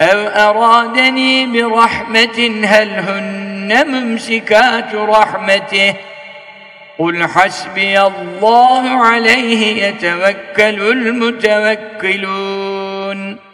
أو أرادني برحمة هل هن ممسكات رحمته قل حسبي الله عليه يتوكل المتوكلون